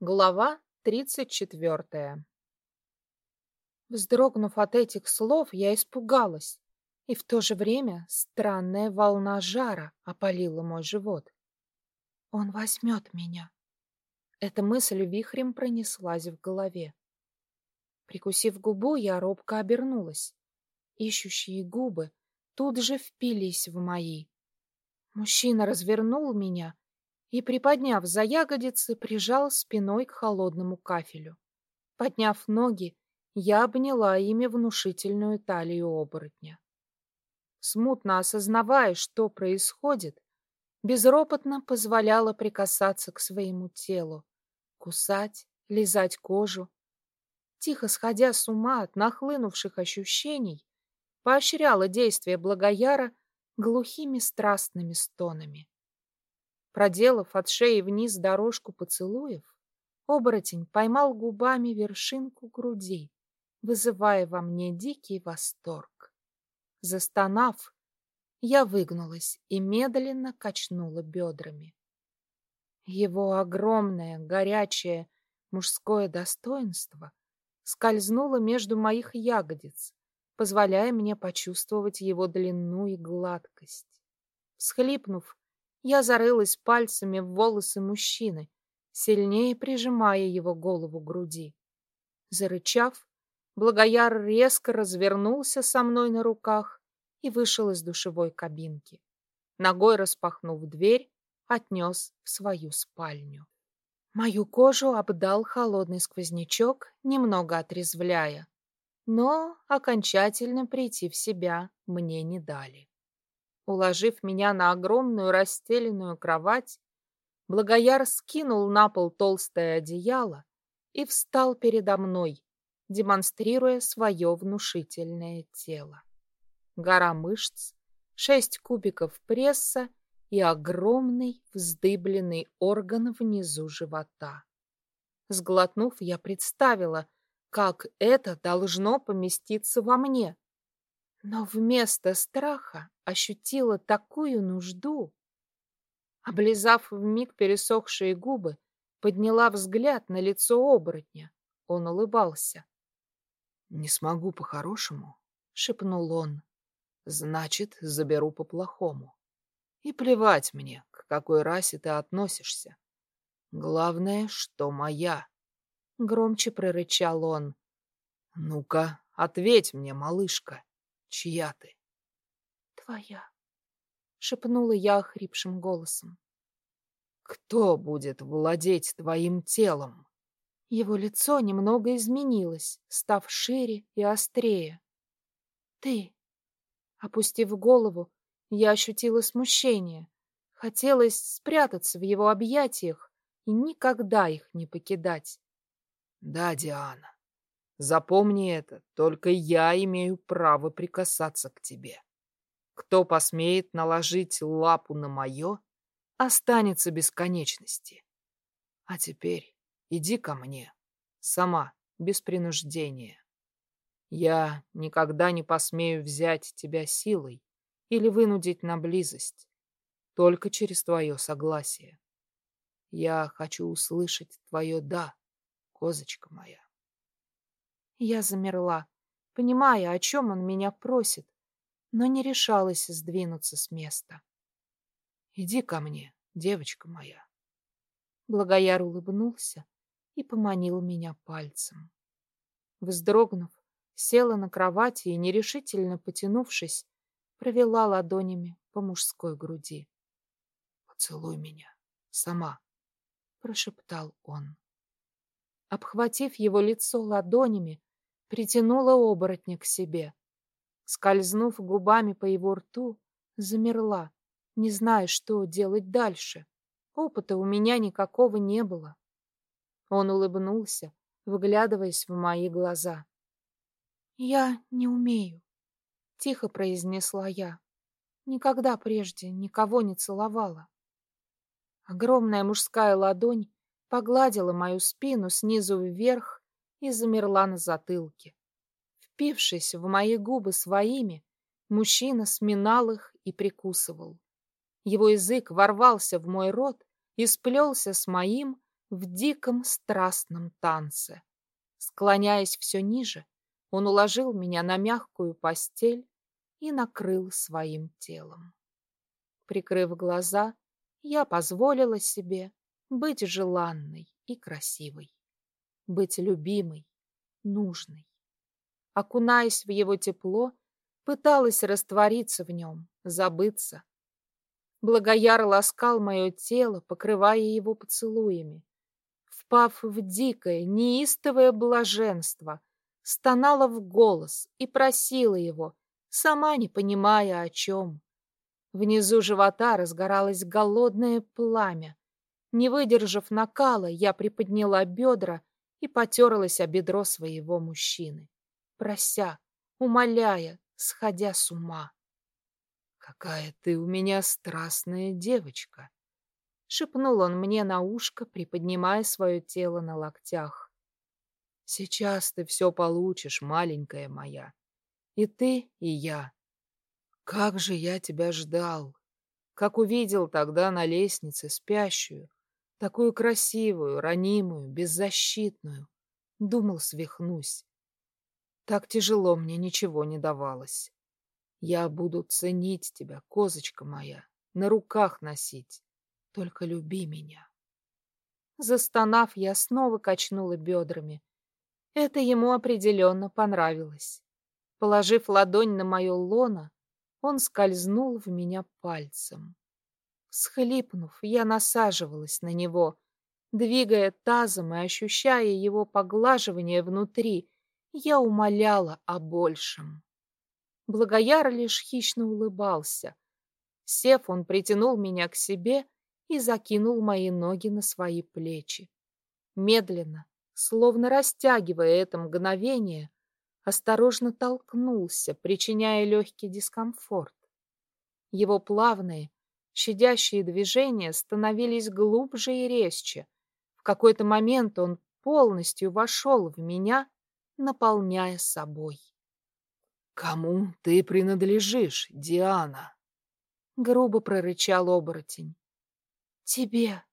Глава тридцать четвертая Вздрогнув от этих слов, я испугалась, и в то же время странная волна жара опалила мой живот. «Он возьмет меня!» Эта мысль вихрем пронеслась в голове. Прикусив губу, я робко обернулась. Ищущие губы тут же впились в мои. Мужчина развернул меня и, приподняв за ягодицы, прижал спиной к холодному кафелю. Подняв ноги, я обняла ими внушительную талию оборотня. Смутно осознавая, что происходит, безропотно позволяла прикасаться к своему телу, кусать, лизать кожу. Тихо сходя с ума от нахлынувших ощущений, поощряла действия Благояра глухими страстными стонами. Проделав от шеи вниз дорожку поцелуев, оборотень поймал губами вершинку груди, вызывая во мне дикий восторг. Застонав, я выгнулась и медленно качнула бедрами. Его огромное, горячее мужское достоинство скользнуло между моих ягодиц, позволяя мне почувствовать его длину и гладкость. Всхлипнув, я зарылась пальцами в волосы мужчины, сильнее прижимая его голову к груди. Зарычав, Благояр резко развернулся со мной на руках и вышел из душевой кабинки. Ногой распахнув дверь, отнес в свою спальню. Мою кожу обдал холодный сквознячок, немного отрезвляя, но окончательно прийти в себя мне не дали. Уложив меня на огромную расстеленную кровать, Благояр скинул на пол толстое одеяло и встал передо мной, демонстрируя свое внушительное тело. Гора мышц, шесть кубиков пресса и огромный вздыбленный орган внизу живота. Сглотнув, я представила, как это должно поместиться во мне. Но вместо страха ощутила такую нужду. Облизав вмиг пересохшие губы, подняла взгляд на лицо оборотня. Он улыбался. «Не смогу по-хорошему», — шепнул он. «Значит, заберу по-плохому. И плевать мне, к какой расе ты относишься. Главное, что моя». Громче прорычал он. «Ну-ка, ответь мне, малышка, чья ты?» твоя, — шепнула я охрипшим голосом. «Кто будет владеть твоим телом?» Его лицо немного изменилось, став шире и острее. «Ты!» Опустив голову, я ощутила смущение. Хотелось спрятаться в его объятиях и никогда их не покидать. «Да, Диана, запомни это, только я имею право прикасаться к тебе». Кто посмеет наложить лапу на мое, останется бесконечности. А теперь иди ко мне, сама, без принуждения. Я никогда не посмею взять тебя силой или вынудить на близость, только через твое согласие. Я хочу услышать твое «да», козочка моя. Я замерла, понимая, о чем он меня просит, но не решалась сдвинуться с места. «Иди ко мне, девочка моя». Благояр улыбнулся и поманил меня пальцем. Вздрогнув, села на кровати и, нерешительно потянувшись, провела ладонями по мужской груди. «Поцелуй меня, сама», — прошептал он. Обхватив его лицо ладонями, притянула оборотня к себе — Скользнув губами по его рту, замерла, не зная, что делать дальше. Опыта у меня никакого не было. Он улыбнулся, выглядываясь в мои глаза. «Я не умею», — тихо произнесла я. Никогда прежде никого не целовала. Огромная мужская ладонь погладила мою спину снизу вверх и замерла на затылке. Впившись в мои губы своими, мужчина сминал их и прикусывал. Его язык ворвался в мой рот и сплелся с моим, в диком страстном танце. Склоняясь все ниже, он уложил меня на мягкую постель и накрыл своим телом. Прикрыв глаза, я позволила себе быть желанной и красивой, быть любимой, нужной. Окунаясь в его тепло, пыталась раствориться в нем, забыться. Благояр ласкал мое тело, покрывая его поцелуями. Впав в дикое, неистовое блаженство, стонала в голос и просила его, сама не понимая о чем. Внизу живота разгоралось голодное пламя. Не выдержав накала, я приподняла бедра и потерлась о бедро своего мужчины, прося, умоляя, сходя с ума. «Какая ты у меня страстная девочка!» — шепнул он мне на ушко, приподнимая свое тело на локтях. «Сейчас ты все получишь, маленькая моя. И ты, и я. Как же я тебя ждал! Как увидел тогда на лестнице спящую, такую красивую, ранимую, беззащитную. Думал, свихнусь. Так тяжело мне ничего не давалось. Я буду ценить тебя, козочка моя, на руках носить. Только люби меня. Застонав, я снова качнула бедрами. Это ему определенно понравилось. Положив ладонь на мое лоно, он скользнул в меня пальцем. Схлипнув, я насаживалась на него, двигая тазом и ощущая его поглаживание внутри, я умоляла о большем. Благояр лишь хищно улыбался. Сев, он притянул меня к себе и закинул мои ноги на свои плечи. Медленно, словно растягивая это мгновение, осторожно толкнулся, причиняя легкий дискомфорт. Его плавные, щадящие движения становились глубже и резче. В какой-то момент он полностью вошел в меня, наполняя собой. «Кому ты принадлежишь, Диана?» Грубо прорычал оборотень. «Тебе!»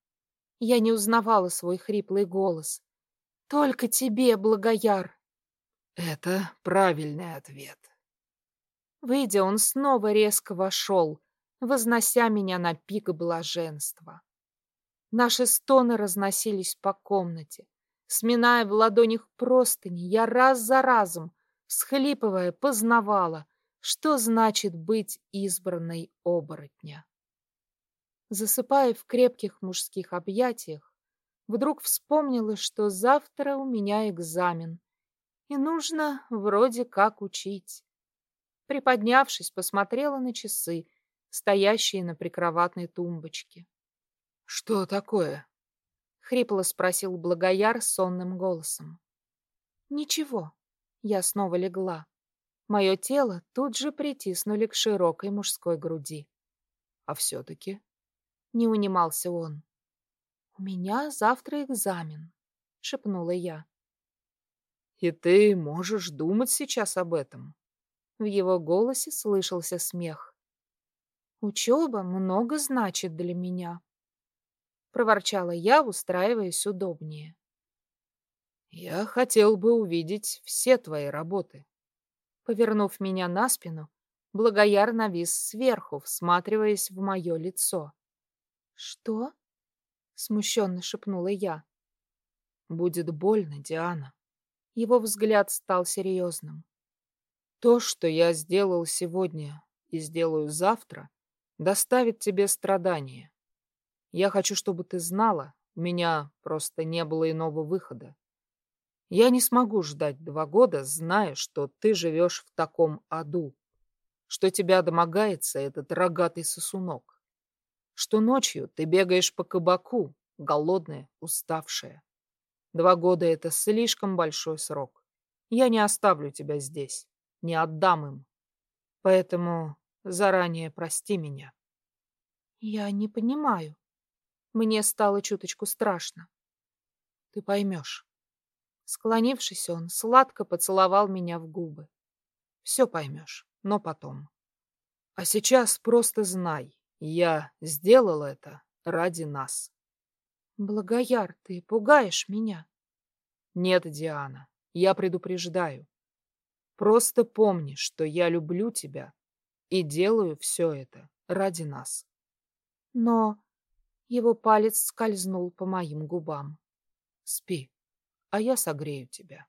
Я не узнавала свой хриплый голос. «Только тебе, Благояр!» Это правильный ответ. Выйдя, он снова резко вошел, вознося меня на пик блаженства. Наши стоны разносились по комнате. Сминая в ладонях простыни, я раз за разом, всхлипывая, познавала, что значит быть избранной оборотня. Засыпая в крепких мужских объятиях, вдруг вспомнила, что завтра у меня экзамен, и нужно вроде как учить. Приподнявшись, посмотрела на часы, стоящие на прикроватной тумбочке. — Что такое? — хрипло спросил Благояр сонным голосом. — Ничего. Я снова легла. Мое тело тут же притиснули к широкой мужской груди. — А все-таки? — не унимался он. — У меня завтра экзамен, — шепнула я. И ты можешь думать сейчас об этом. В его голосе слышался смех. Учеба много значит для меня. Проворчала я, устраиваясь удобнее. Я хотел бы увидеть все твои работы. Повернув меня на спину, Благояр навис сверху, всматриваясь в мое лицо. «Что?» — смущенно шепнула я. «Будет больно, Диана. Его взгляд стал серьезным. То, что я сделал сегодня и сделаю завтра, доставит тебе страдания. Я хочу, чтобы ты знала, у меня просто не было иного выхода. Я не смогу ждать два года, зная, что ты живешь в таком аду, что тебя домогается этот рогатый сосунок, что ночью ты бегаешь по кабаку, голодная, уставшая. Два года — это слишком большой срок. Я не оставлю тебя здесь, не отдам им. Поэтому заранее прости меня. Я не понимаю. Мне стало чуточку страшно. Ты поймешь. Склонившись, он сладко поцеловал меня в губы. Все поймешь, но потом. А сейчас просто знай, я сделал это ради нас. Благояр, ты пугаешь меня. Нет, Диана, я предупреждаю. Просто помни, что я люблю тебя и делаю все это ради нас. Но его палец скользнул по моим губам. Спи, а я согрею тебя.